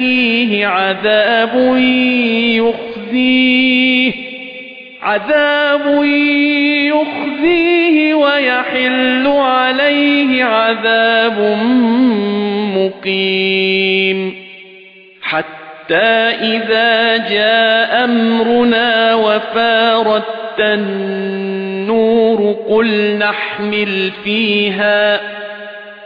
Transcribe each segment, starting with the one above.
يَأْتِيهِ عَذَابٌ يُخْزِيهِ عَذَابٌ يُخْزِيهِ وَيَحِلُّ عَلَيْهِ عَذَابٌ مُقِيمٌ. حَتَّى إِذَا جَاءَ أَمْرُنَا وَفَارَتِ النُّورُ قُلْ نَحْمِلُ فِيهَا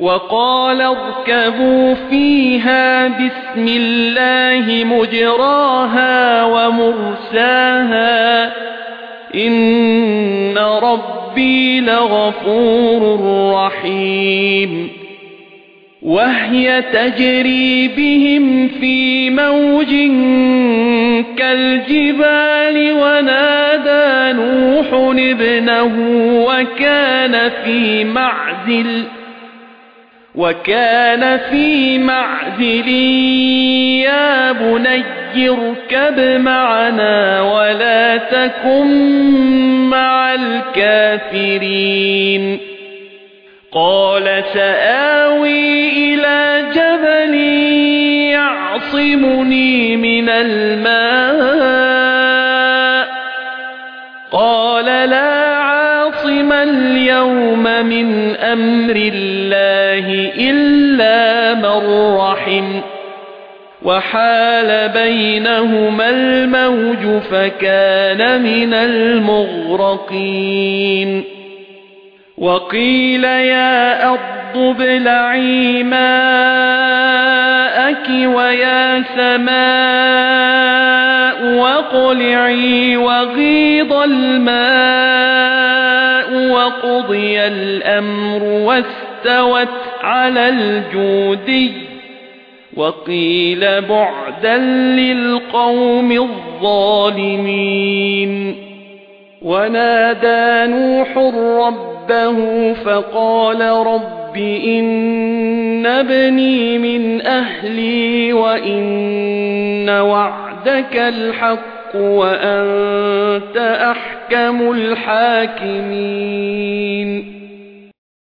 وَقَالَ ارْكَبُوا فِيهَا بِسْمِ اللَّهِ مُجْرَاهَا وَمُرْسَاهَا إِنَّ رَبِّي لَغَفُورٌ رَّحِيمٌ. وَهِيَ تَجْرِي بِهِمْ فِي مَوْجٍ كَالْجِبَالِ وَنَادَى نُوحٌ ابْنَهُ وَكَانَ فِي مَعْزِلٍ وَكَانَ فِي مَعْزِلٍ يَا بُنَيَّ ارْكَبْ مَعَنَا وَلَا تَكُن مَّعَ الْكَافِرِينَ. قَالَ سَآوِي إِلَى جَبَلٍ يَعْصِمُنِي مِنَ الْمَاءِ. عَاصِمَ الْيَوْمَ مِنْ أَمْرِ اللَّهِ إِلَّا مَن رَّحِمَ وَحَالَ بَيْنَهُمَا الْمَوْجُ فَكَانَ مِنَ الْمُغْرَقِينَ وَقِيلَ يَا أَرْضُ ابْلَعِي مَاءَكِ وَيَا سَمَاءُ وَاقْلِعِي وَغِيضَ الْمَاءُ وَقُضِيَ الْأَمْرُ وَاسْتَوَتْ عَلَى الْجُودِيِّ وَقِيلَ بُعْدًا لِلْقَوْمِ الظَّالِمِينَ وَنَادَى نُوحٌ رَبَّهُ فَقَالَ رَبِّ إِنَّ ابْنِي مِنْ أَهْلِي وَإِنَّ وَعْدَكَ الْحَقُّ وَأَنْتَ أَحْكَمُ الْحَاكِمِينَ.